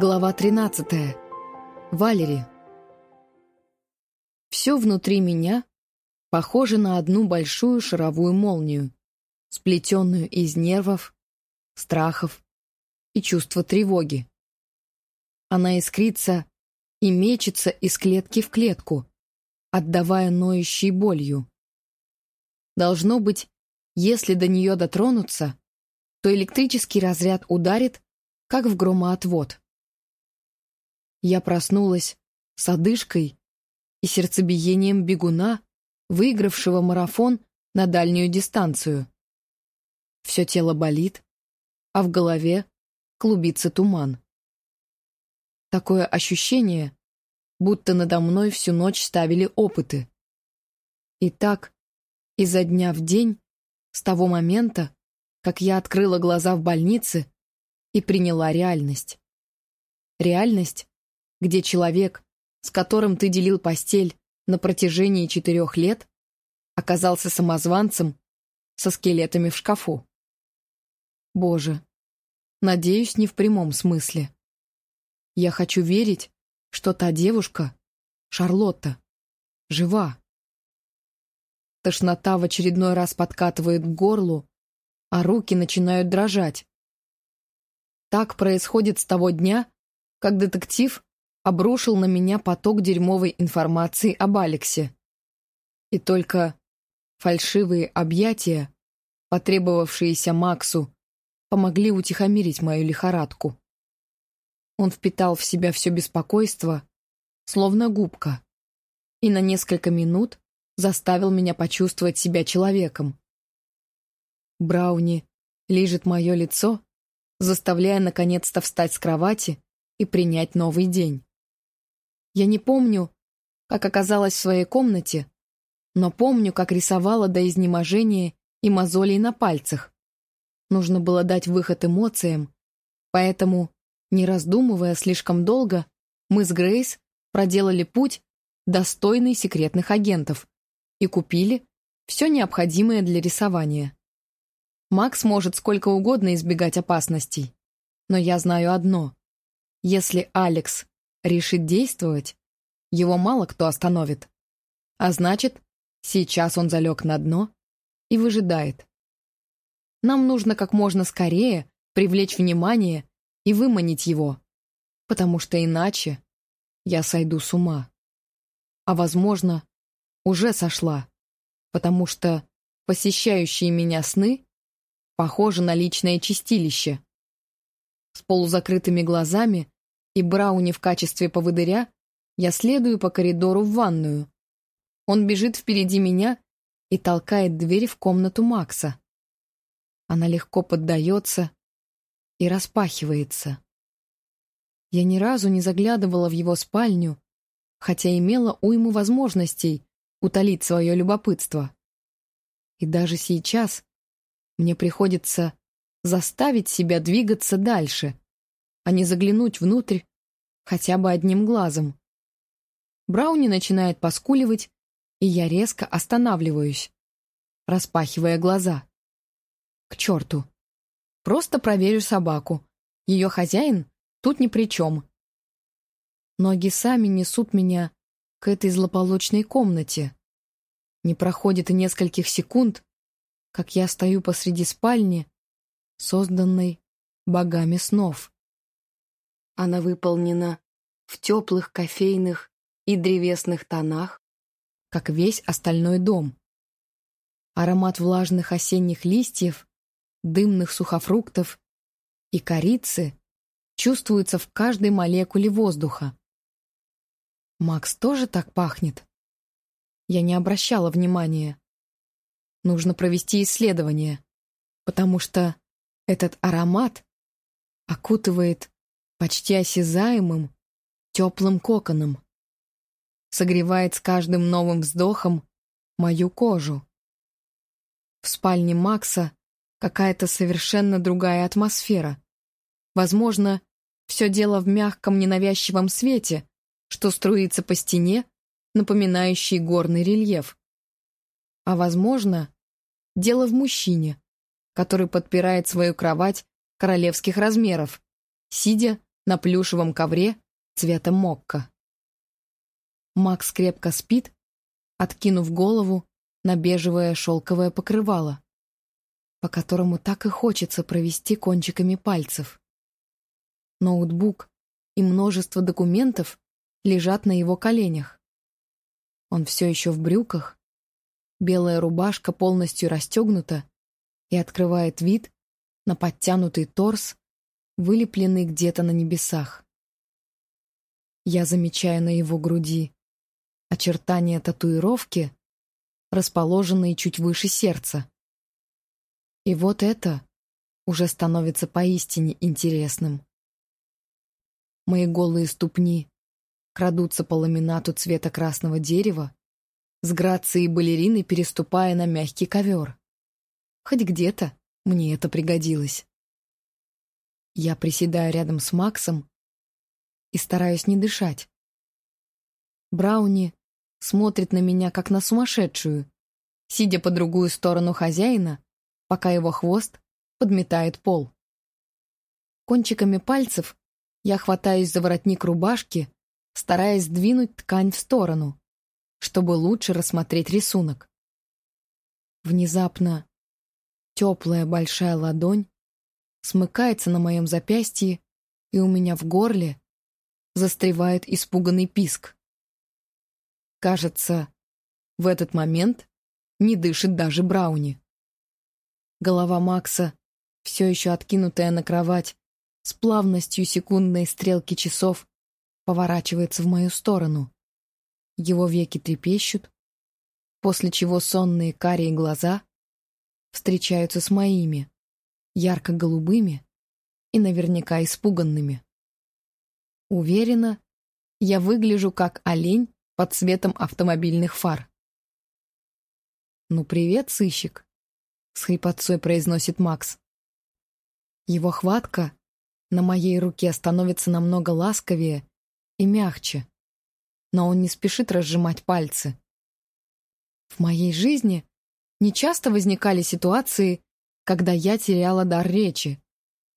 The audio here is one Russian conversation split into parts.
Глава 13. Валери. Все внутри меня похоже на одну большую шаровую молнию, сплетенную из нервов, страхов и чувства тревоги. Она искрится и мечется из клетки в клетку, отдавая ноющей болью. Должно быть, если до нее дотронуться, то электрический разряд ударит, как в громоотвод. Я проснулась с одышкой и сердцебиением бегуна, выигравшего марафон на дальнюю дистанцию. Все тело болит, а в голове клубится туман. Такое ощущение, будто надо мной всю ночь ставили опыты. И так, изо дня в день, с того момента, как я открыла глаза в больнице и приняла реальность. Реальность, где человек, с которым ты делил постель на протяжении четырех лет, оказался самозванцем со скелетами в шкафу. Боже, надеюсь, не в прямом смысле. Я хочу верить, что та девушка, Шарлотта, жива. Тошнота в очередной раз подкатывает к горлу, а руки начинают дрожать. Так происходит с того дня, как детектив обрушил на меня поток дерьмовой информации об Алексе. И только фальшивые объятия, потребовавшиеся Максу, помогли утихомирить мою лихорадку. Он впитал в себя все беспокойство, словно губка, и на несколько минут заставил меня почувствовать себя человеком. Брауни лижет мое лицо, заставляя наконец-то встать с кровати и принять новый день. Я не помню, как оказалась в своей комнате, но помню, как рисовала до изнеможения и мозолей на пальцах. Нужно было дать выход эмоциям, поэтому, не раздумывая слишком долго, мы с Грейс проделали путь, достойный секретных агентов, и купили все необходимое для рисования. Макс может сколько угодно избегать опасностей, но я знаю одно. Если Алекс решит действовать, его мало кто остановит. А значит, сейчас он залег на дно и выжидает. Нам нужно как можно скорее привлечь внимание и выманить его, потому что иначе я сойду с ума. А, возможно, уже сошла, потому что посещающие меня сны похожи на личное чистилище. С полузакрытыми глазами и Брауни в качестве поводыря, я следую по коридору в ванную. Он бежит впереди меня и толкает дверь в комнату Макса. Она легко поддается и распахивается. Я ни разу не заглядывала в его спальню, хотя имела уйму возможностей утолить свое любопытство. И даже сейчас мне приходится заставить себя двигаться дальше, а не заглянуть внутрь хотя бы одним глазом. Брауни начинает поскуливать, и я резко останавливаюсь, распахивая глаза. К черту. Просто проверю собаку. Ее хозяин тут ни при чем. Ноги сами несут меня к этой злополучной комнате. Не проходит и нескольких секунд, как я стою посреди спальни, созданной богами снов. Она выполнена в теплых кофейных и древесных тонах, как весь остальной дом. Аромат влажных осенних листьев, дымных сухофруктов и корицы чувствуется в каждой молекуле воздуха. Макс тоже так пахнет? Я не обращала внимания. Нужно провести исследование, потому что этот аромат окутывает почти осязаемым, теплым коконом. Согревает с каждым новым вздохом мою кожу. В спальне Макса какая-то совершенно другая атмосфера. Возможно, все дело в мягком ненавязчивом свете, что струится по стене, напоминающий горный рельеф. А возможно, дело в мужчине, который подпирает свою кровать королевских размеров, сидя на плюшевом ковре цвета мокка. Макс крепко спит, откинув голову на бежевое шелковое покрывало, по которому так и хочется провести кончиками пальцев. Ноутбук и множество документов лежат на его коленях. Он все еще в брюках, белая рубашка полностью расстегнута и открывает вид на подтянутый торс, вылепленный где-то на небесах. Я замечаю на его груди очертания татуировки, расположенные чуть выше сердца. И вот это уже становится поистине интересным. Мои голые ступни крадутся по ламинату цвета красного дерева, с грацией балерины переступая на мягкий ковер. Хоть где-то мне это пригодилось. Я приседаю рядом с Максом и стараюсь не дышать. Брауни смотрит на меня, как на сумасшедшую, сидя по другую сторону хозяина, пока его хвост подметает пол. Кончиками пальцев я хватаюсь за воротник рубашки, стараясь сдвинуть ткань в сторону, чтобы лучше рассмотреть рисунок. Внезапно теплая большая ладонь смыкается на моем запястье, и у меня в горле застревает испуганный писк. Кажется, в этот момент не дышит даже Брауни. Голова Макса, все еще откинутая на кровать, с плавностью секундной стрелки часов поворачивается в мою сторону. Его веки трепещут, после чего сонные карие глаза встречаются с моими, ярко-голубыми и наверняка испуганными. Уверена, я выгляжу как олень под светом автомобильных фар. «Ну, привет, сыщик», — с хрипотцой произносит Макс. Его хватка на моей руке становится намного ласковее и мягче, но он не спешит разжимать пальцы. В моей жизни не часто возникали ситуации, когда я теряла дар речи,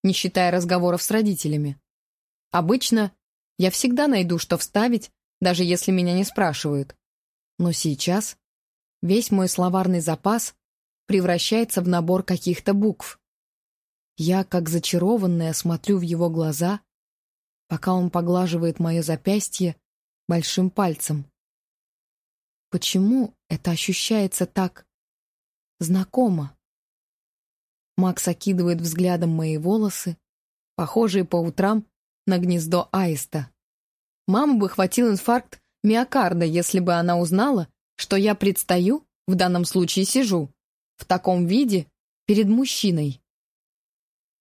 не считая разговоров с родителями. Обычно я всегда найду, что вставить, даже если меня не спрашивают. Но сейчас весь мой словарный запас превращается в набор каких-то букв. Я, как зачарованная, смотрю в его глаза, пока он поглаживает мое запястье большим пальцем. Почему это ощущается так знакомо? Макс окидывает взглядом мои волосы, похожие по утрам на гнездо аиста. Маму бы хватил инфаркт миокарда, если бы она узнала, что я предстаю, в данном случае сижу, в таком виде перед мужчиной.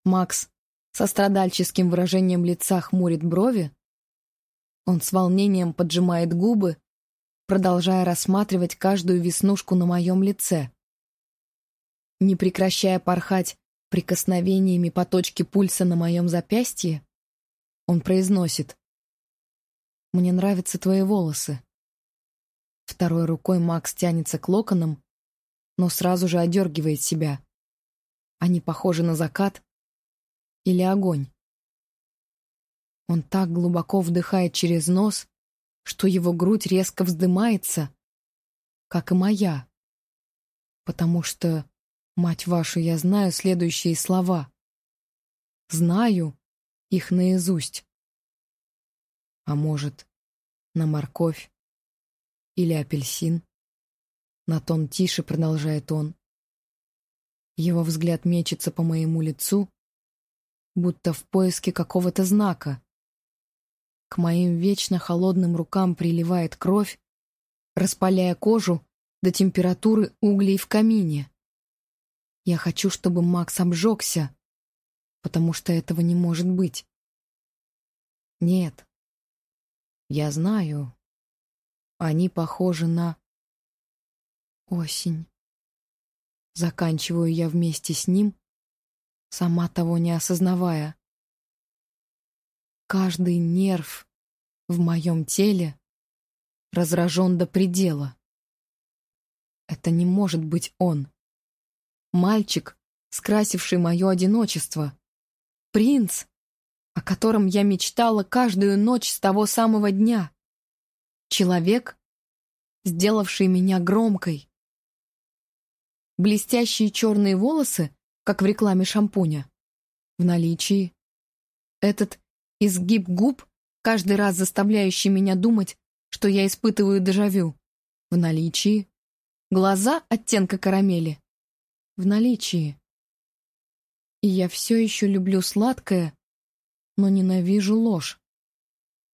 Макс со страдальческим выражением лица хмурит брови. Он с волнением поджимает губы, продолжая рассматривать каждую веснушку на моем лице. Не прекращая порхать прикосновениями по точке пульса на моем запястье, он произносит «Мне нравятся твои волосы». Второй рукой Макс тянется к локонам, но сразу же одергивает себя. Они похожи на закат, или огонь. Он так глубоко вдыхает через нос, что его грудь резко вздымается, как и моя. Потому что, мать вашу, я знаю следующие слова. Знаю их наизусть. А может, на морковь или апельсин? На тон тише продолжает он. Его взгляд мечется по моему лицу, будто в поиске какого-то знака. К моим вечно холодным рукам приливает кровь, распаляя кожу до температуры углей в камине. Я хочу, чтобы Макс обжегся, потому что этого не может быть. Нет. Я знаю. Они похожи на... Осень. Заканчиваю я вместе с ним, сама того не осознавая. Каждый нерв в моем теле разражен до предела. Это не может быть он. Мальчик, скрасивший мое одиночество. Принц, о котором я мечтала каждую ночь с того самого дня. Человек, сделавший меня громкой. Блестящие черные волосы, как в рекламе шампуня, в наличии. Этот изгиб губ, каждый раз заставляющий меня думать, что я испытываю дежавю, в наличии. Глаза оттенка карамели, в наличии. И я все еще люблю сладкое, но ненавижу ложь.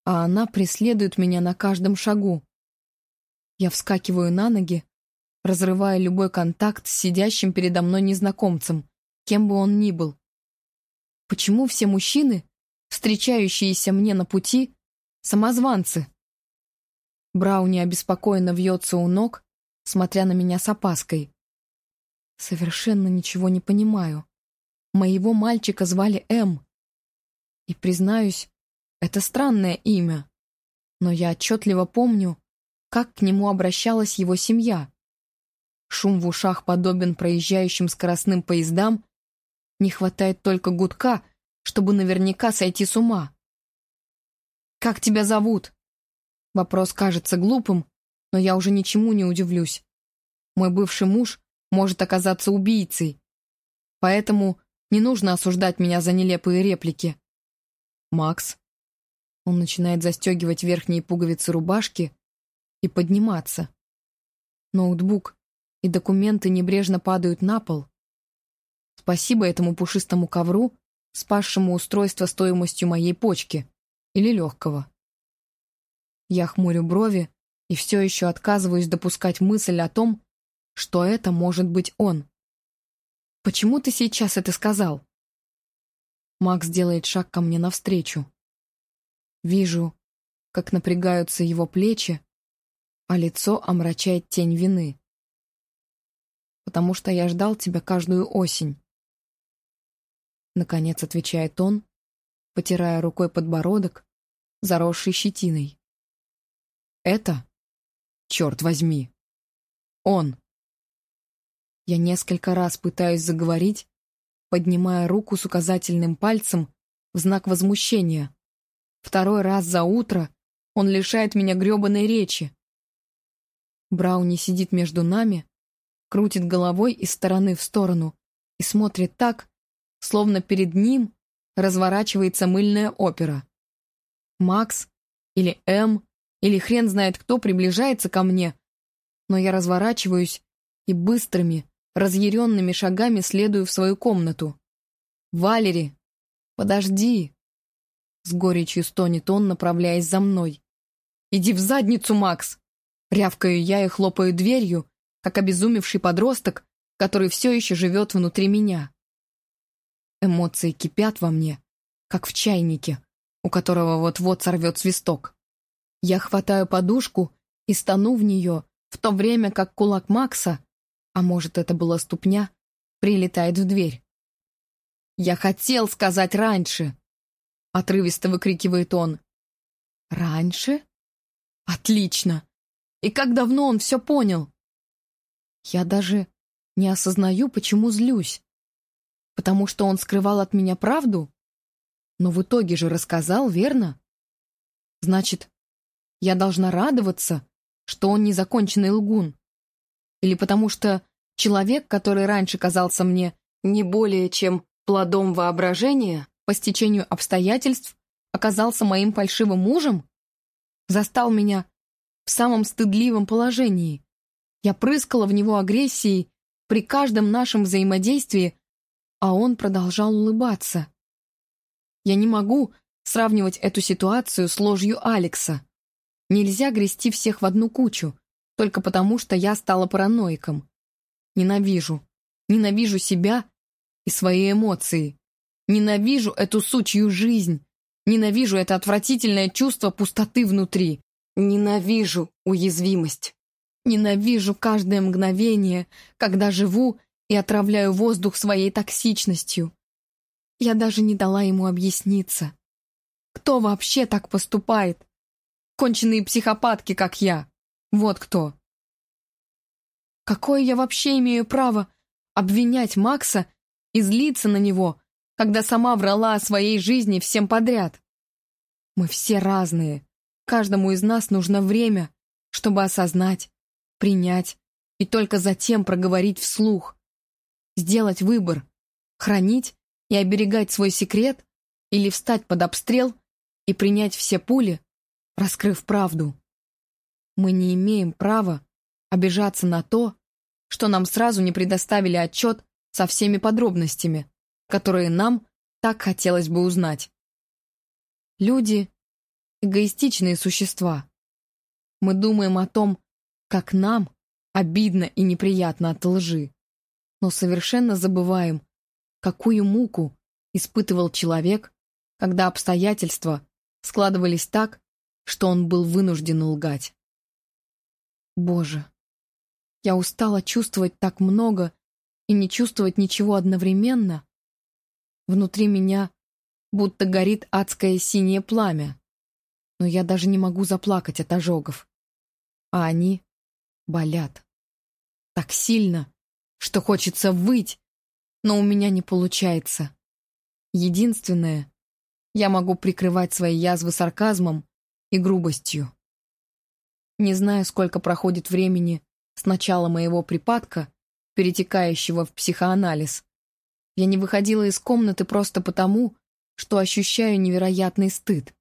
А она преследует меня на каждом шагу. Я вскакиваю на ноги, разрывая любой контакт с сидящим передо мной незнакомцем, кем бы он ни был. Почему все мужчины, встречающиеся мне на пути, самозванцы? Брауни обеспокоенно вьется у ног, смотря на меня с опаской. Совершенно ничего не понимаю. Моего мальчика звали М. И, признаюсь, это странное имя. Но я отчетливо помню, как к нему обращалась его семья. Шум в ушах подобен проезжающим скоростным поездам. Не хватает только гудка, чтобы наверняка сойти с ума. «Как тебя зовут?» Вопрос кажется глупым, но я уже ничему не удивлюсь. Мой бывший муж может оказаться убийцей. Поэтому не нужно осуждать меня за нелепые реплики. Макс. Он начинает застегивать верхние пуговицы рубашки и подниматься. Ноутбук и документы небрежно падают на пол. Спасибо этому пушистому ковру, спасшему устройство стоимостью моей почки или легкого. Я хмурю брови и все еще отказываюсь допускать мысль о том, что это может быть он. Почему ты сейчас это сказал? Макс делает шаг ко мне навстречу. Вижу, как напрягаются его плечи, а лицо омрачает тень вины. «Потому что я ждал тебя каждую осень». Наконец отвечает он, потирая рукой подбородок, заросший щетиной. «Это, черт возьми, он». Я несколько раз пытаюсь заговорить, поднимая руку с указательным пальцем в знак возмущения. Второй раз за утро он лишает меня грёбаной речи. Брауни сидит между нами, крутит головой из стороны в сторону и смотрит так, словно перед ним разворачивается мыльная опера. Макс или М или хрен знает кто приближается ко мне, но я разворачиваюсь и быстрыми, разъяренными шагами следую в свою комнату. «Валери! Подожди!» С горечью стонет он, направляясь за мной. «Иди в задницу, Макс!» Рявкаю я и хлопаю дверью, как обезумевший подросток, который все еще живет внутри меня. Эмоции кипят во мне, как в чайнике, у которого вот-вот сорвет свисток. Я хватаю подушку и стану в нее, в то время как кулак Макса а может, это была ступня, прилетает в дверь. «Я хотел сказать раньше!» — отрывисто выкрикивает он. «Раньше? Отлично! И как давно он все понял?» Я даже не осознаю, почему злюсь. Потому что он скрывал от меня правду? Но в итоге же рассказал, верно? Значит, я должна радоваться, что он незаконченный лгун. Или потому что человек, который раньше казался мне не более чем плодом воображения, по стечению обстоятельств оказался моим фальшивым мужем? Застал меня в самом стыдливом положении. Я прыскала в него агрессией при каждом нашем взаимодействии, а он продолжал улыбаться. Я не могу сравнивать эту ситуацию с ложью Алекса. Нельзя грести всех в одну кучу только потому, что я стала параноиком. Ненавижу. Ненавижу себя и свои эмоции. Ненавижу эту сучью жизнь. Ненавижу это отвратительное чувство пустоты внутри. Ненавижу уязвимость. Ненавижу каждое мгновение, когда живу и отравляю воздух своей токсичностью. Я даже не дала ему объясниться. Кто вообще так поступает? Конченые психопатки, как я. Вот кто. Какое я вообще имею право обвинять Макса и злиться на него, когда сама врала о своей жизни всем подряд. Мы все разные. Каждому из нас нужно время, чтобы осознать, принять и только затем проговорить вслух. Сделать выбор, хранить и оберегать свой секрет или встать под обстрел и принять все пули, раскрыв правду. Мы не имеем права обижаться на то, что нам сразу не предоставили отчет со всеми подробностями, которые нам так хотелось бы узнать. Люди — эгоистичные существа. Мы думаем о том, как нам обидно и неприятно от лжи, но совершенно забываем, какую муку испытывал человек, когда обстоятельства складывались так, что он был вынужден лгать. Боже, я устала чувствовать так много и не чувствовать ничего одновременно. Внутри меня будто горит адское синее пламя, но я даже не могу заплакать от ожогов. А они болят. Так сильно, что хочется выть, но у меня не получается. Единственное, я могу прикрывать свои язвы сарказмом и грубостью. Не знаю, сколько проходит времени с начала моего припадка, перетекающего в психоанализ, я не выходила из комнаты просто потому, что ощущаю невероятный стыд.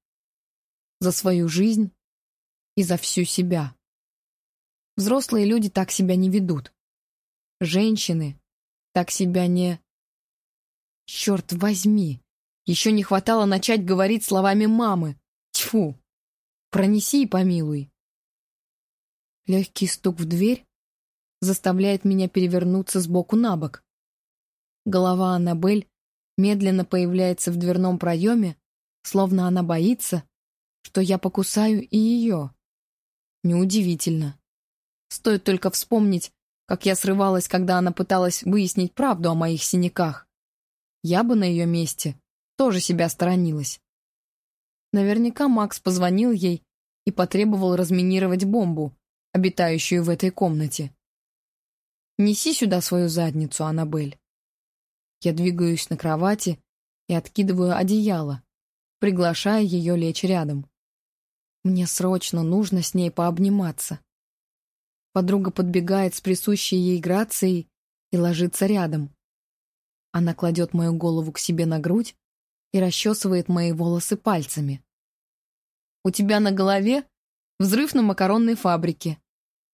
За свою жизнь и за всю себя. Взрослые люди так себя не ведут. Женщины так себя не... Черт возьми! Еще не хватало начать говорить словами мамы. Тьфу! Пронеси и помилуй. Легкий стук в дверь заставляет меня перевернуться с боку на бок. Голова Аннабель медленно появляется в дверном проеме, словно она боится, что я покусаю и ее. Неудивительно. Стоит только вспомнить, как я срывалась, когда она пыталась выяснить правду о моих синяках. Я бы на ее месте тоже себя сторонилась. Наверняка Макс позвонил ей и потребовал разминировать бомбу, обитающую в этой комнате. «Неси сюда свою задницу, Аннабель». Я двигаюсь на кровати и откидываю одеяло, приглашая ее лечь рядом. Мне срочно нужно с ней пообниматься. Подруга подбегает с присущей ей грацией и ложится рядом. Она кладет мою голову к себе на грудь и расчесывает мои волосы пальцами. «У тебя на голове взрыв на макаронной фабрике»,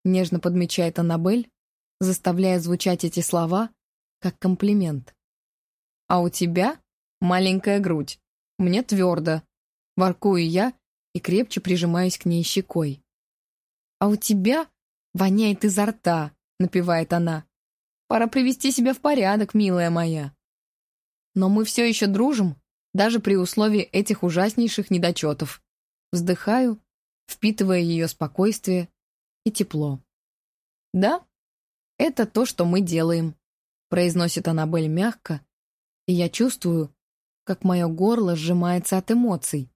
нежно подмечает Аннабель, заставляя звучать эти слова как комплимент. «А у тебя маленькая грудь. Мне твердо». Воркую я и крепче прижимаюсь к ней щекой. «А у тебя воняет изо рта», — напевает она. «Пора привести себя в порядок, милая моя». Но мы все еще дружим, даже при условии этих ужаснейших недочетов. Вздыхаю, впитывая ее спокойствие и тепло. Да, «Это то, что мы делаем», — произносит Аннабель мягко, и я чувствую, как мое горло сжимается от эмоций,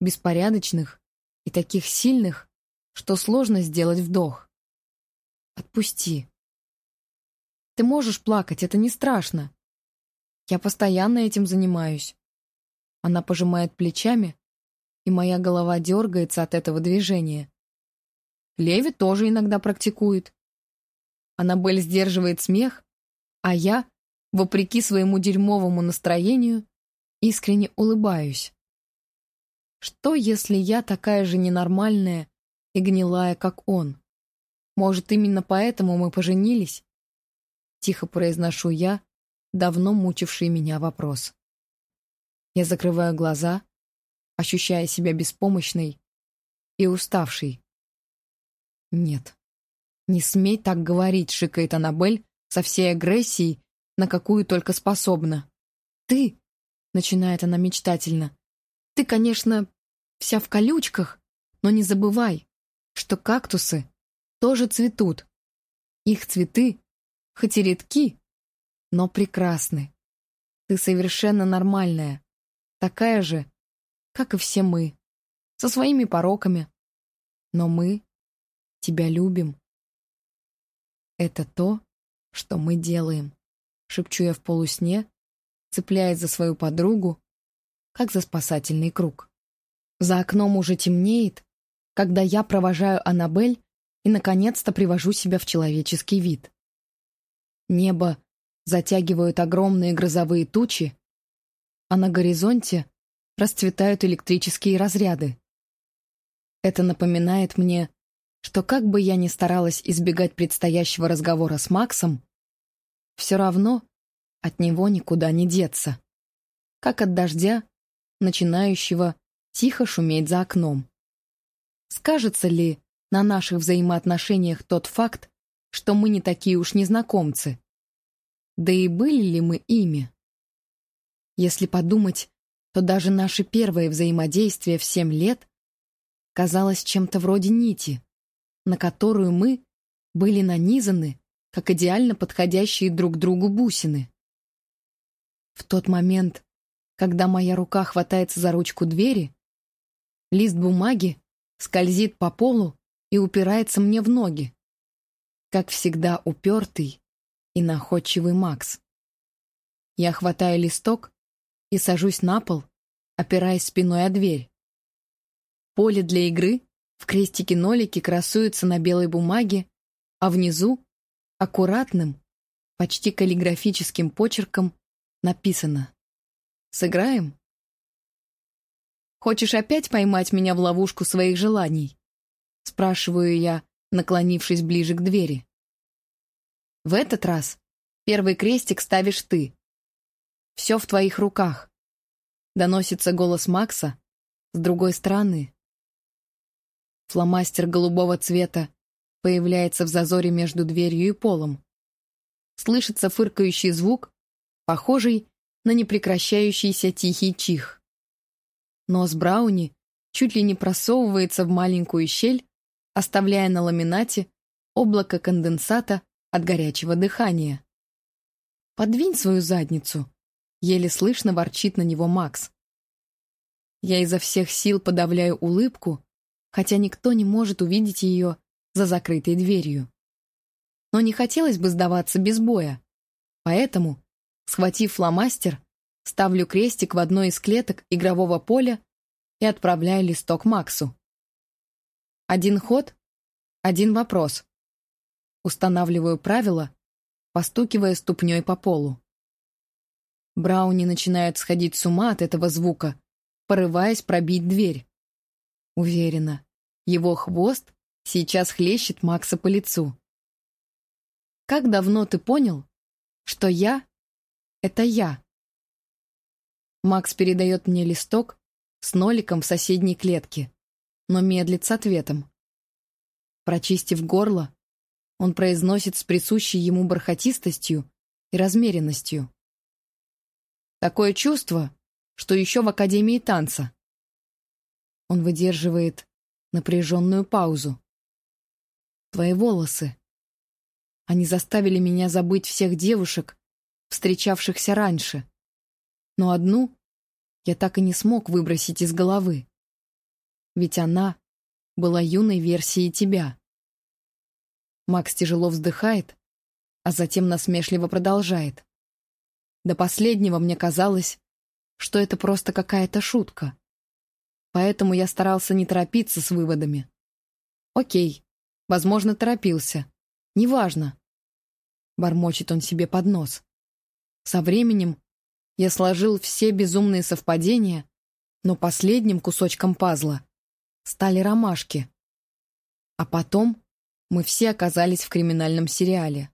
беспорядочных и таких сильных, что сложно сделать вдох. «Отпусти. Ты можешь плакать, это не страшно. Я постоянно этим занимаюсь». Она пожимает плечами, и моя голова дергается от этого движения. Леви тоже иногда практикует. Аннабель сдерживает смех, а я, вопреки своему дерьмовому настроению, искренне улыбаюсь. Что, если я такая же ненормальная и гнилая, как он? Может, именно поэтому мы поженились? Тихо произношу я, давно мучивший меня вопрос. Я закрываю глаза, ощущая себя беспомощной и уставшей. Нет. «Не смей так говорить», — шикает Аннабель со всей агрессией, на какую только способна. «Ты», — начинает она мечтательно, — «ты, конечно, вся в колючках, но не забывай, что кактусы тоже цветут. Их цветы, хоть и редки, но прекрасны. Ты совершенно нормальная, такая же, как и все мы, со своими пороками. Но мы тебя любим. «Это то, что мы делаем», — шепчу я в полусне, цепляясь за свою подругу, как за спасательный круг. За окном уже темнеет, когда я провожаю Аннабель и, наконец-то, привожу себя в человеческий вид. Небо затягивают огромные грозовые тучи, а на горизонте расцветают электрические разряды. Это напоминает мне, что как бы я ни старалась избегать предстоящего разговора с Максом, все равно от него никуда не деться. Как от дождя, начинающего тихо шуметь за окном. Скажется ли на наших взаимоотношениях тот факт, что мы не такие уж незнакомцы? Да и были ли мы ими? Если подумать, то даже наше первое взаимодействие в семь лет казалось чем-то вроде нити, на которую мы были нанизаны, как идеально подходящие друг другу бусины. В тот момент, когда моя рука хватается за ручку двери, лист бумаги скользит по полу и упирается мне в ноги. Как всегда упертый и находчивый Макс. Я хватаю листок и сажусь на пол, опираясь спиной о дверь. Поле для игры в крестике-нолике красуется на белой бумаге, а внизу, аккуратным, почти каллиграфическим почерком, написано «Сыграем?» «Хочешь опять поймать меня в ловушку своих желаний?» Спрашиваю я, наклонившись ближе к двери. В этот раз первый крестик ставишь ты. Все в твоих руках. Доносится голос Макса с другой стороны. Фломастер голубого цвета появляется в зазоре между дверью и полом. Слышится фыркающий звук, похожий на непрекращающийся тихий чих. Нос Брауни чуть ли не просовывается в маленькую щель, оставляя на ламинате облако конденсата от горячего дыхания. «Подвинь свою задницу», — еле слышно ворчит на него Макс. Я изо всех сил подавляю улыбку, хотя никто не может увидеть ее за закрытой дверью. Но не хотелось бы сдаваться без боя, поэтому, схватив фломастер, ставлю крестик в одной из клеток игрового поля и отправляю листок Максу. Один ход, один вопрос. Устанавливаю правила, постукивая ступней по полу. Брауни начинает сходить с ума от этого звука, порываясь пробить дверь. Уверена, его хвост сейчас хлещет Макса по лицу. «Как давно ты понял, что я — это я?» Макс передает мне листок с ноликом в соседней клетке но медлит с ответом. Прочистив горло, он произносит с присущей ему бархатистостью и размеренностью. Такое чувство, что еще в Академии танца. Он выдерживает напряженную паузу. Твои волосы. Они заставили меня забыть всех девушек, встречавшихся раньше. Но одну я так и не смог выбросить из головы ведь она была юной версией тебя. Макс тяжело вздыхает, а затем насмешливо продолжает. До последнего мне казалось, что это просто какая-то шутка. Поэтому я старался не торопиться с выводами. Окей, возможно, торопился. Неважно. Бормочет он себе под нос. Со временем я сложил все безумные совпадения, но последним кусочком пазла стали ромашки. А потом мы все оказались в криминальном сериале.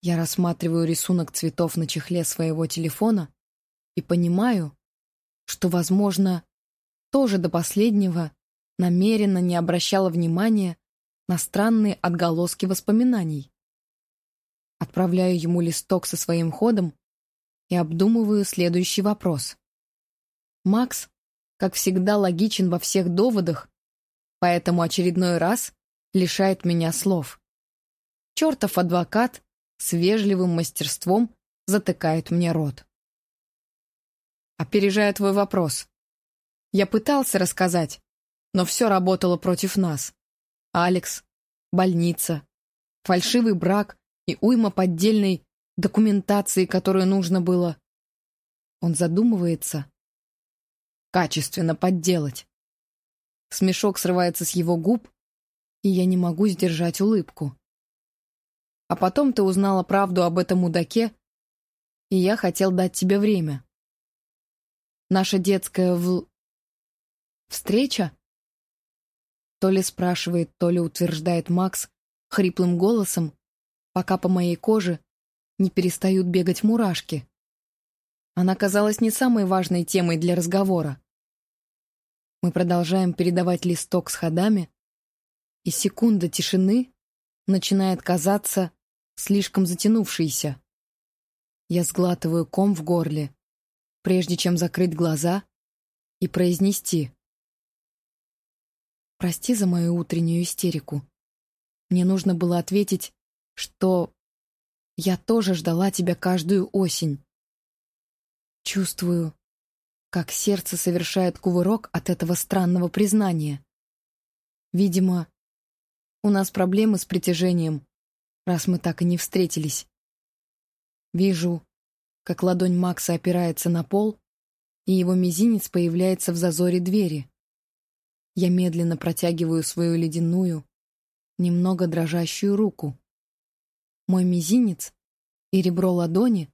Я рассматриваю рисунок цветов на чехле своего телефона и понимаю, что, возможно, тоже до последнего намеренно не обращала внимания на странные отголоски воспоминаний. Отправляю ему листок со своим ходом и обдумываю следующий вопрос. Макс как всегда, логичен во всех доводах, поэтому очередной раз лишает меня слов. Чертов адвокат с вежливым мастерством затыкает мне рот. Опережая твой вопрос. Я пытался рассказать, но все работало против нас. Алекс, больница, фальшивый брак и уйма поддельной документации, которую нужно было Он задумывается. Качественно подделать. Смешок срывается с его губ, и я не могу сдержать улыбку. А потом ты узнала правду об этом мудаке, и я хотел дать тебе время. Наша детская в... встреча? То ли спрашивает, то ли утверждает Макс хриплым голосом, пока по моей коже не перестают бегать мурашки. Она казалась не самой важной темой для разговора. Мы продолжаем передавать листок с ходами, и секунда тишины начинает казаться слишком затянувшейся. Я сглатываю ком в горле, прежде чем закрыть глаза и произнести. «Прости за мою утреннюю истерику. Мне нужно было ответить, что я тоже ждала тебя каждую осень. Чувствую, как сердце совершает кувырок от этого странного признания. Видимо, у нас проблемы с притяжением, раз мы так и не встретились. Вижу, как ладонь Макса опирается на пол, и его мизинец появляется в зазоре двери. Я медленно протягиваю свою ледяную, немного дрожащую руку. Мой мизинец и ребро ладони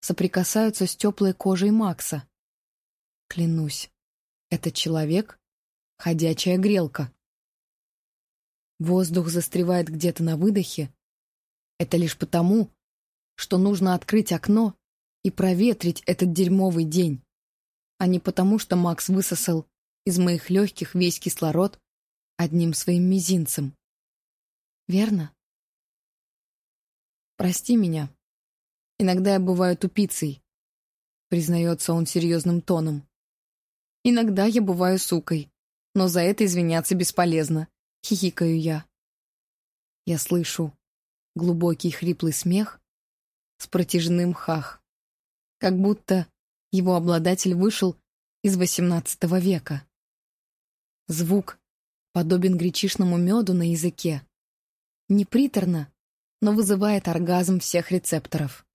соприкасаются с теплой кожей Макса. Клянусь, этот человек — ходячая грелка. Воздух застревает где-то на выдохе. Это лишь потому, что нужно открыть окно и проветрить этот дерьмовый день, а не потому, что Макс высосал из моих легких весь кислород одним своим мизинцем. Верно? Прости меня. Иногда я бываю тупицей, признается он серьезным тоном. Иногда я бываю сукой, но за это извиняться бесполезно. Хихикаю я. Я слышу глубокий хриплый смех с протяжным хах. Как будто его обладатель вышел из XVIII века. Звук подобен гречишному меду на языке. Не приторно, но вызывает оргазм всех рецепторов.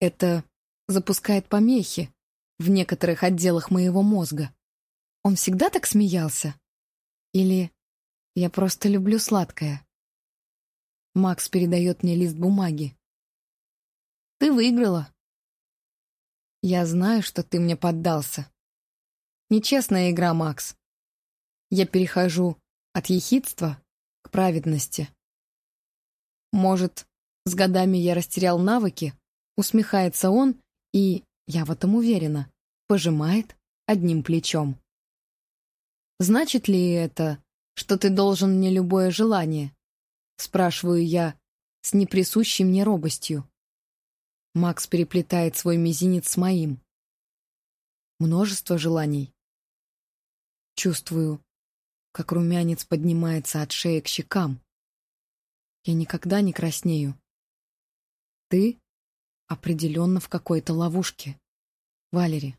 Это запускает помехи в некоторых отделах моего мозга. Он всегда так смеялся? Или я просто люблю сладкое. Макс передает мне лист бумаги. Ты выиграла. Я знаю, что ты мне поддался. Нечестная игра, Макс. Я перехожу от ехидства к праведности. Может, с годами я растерял навыки, усмехается он и, я в этом уверена, пожимает одним плечом. Значит ли это, что ты должен мне любое желание?» Спрашиваю я с неприсущей мне робостью. Макс переплетает свой мизинец с моим. Множество желаний. Чувствую, как румянец поднимается от шеи к щекам. Я никогда не краснею. Ты определенно в какой-то ловушке, Валери.